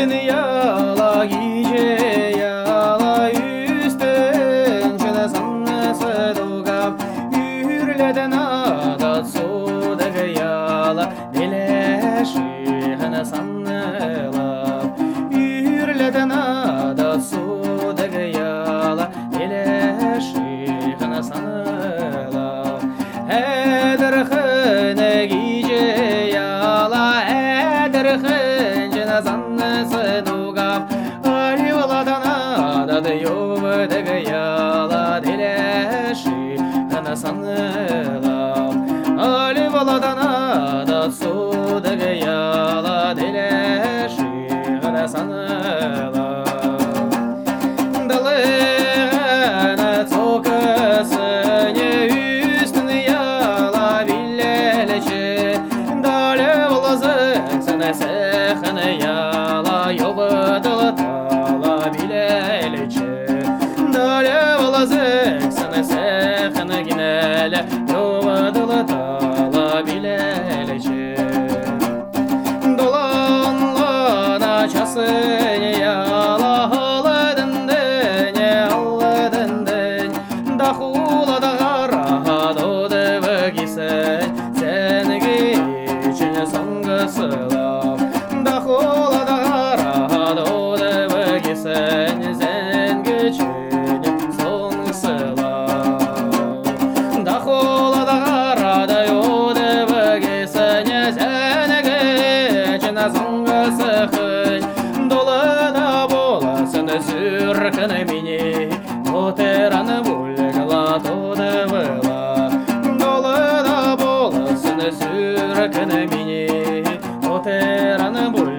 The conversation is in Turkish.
üstten yala gece yala üstten Şene sanmese dogam Yürleden adat sodaca yala Neleşi hene sannelam Yürleden adat sodaca yala Neleşi hene sannelam Heder hene gece yala Heder hene 咱。Hana sanıla Ayvaladan adat sudaga yala Dileşi hana sanıla Dalına tokasını üstünü yala billeleçi Dale olazın sana sehını yala Yolu dıltala billeleçi Dale olazın say bolasın sürkün mini Oteranı bulgla toda vela Dolada bolasın sürkün mini Oteranı bulgla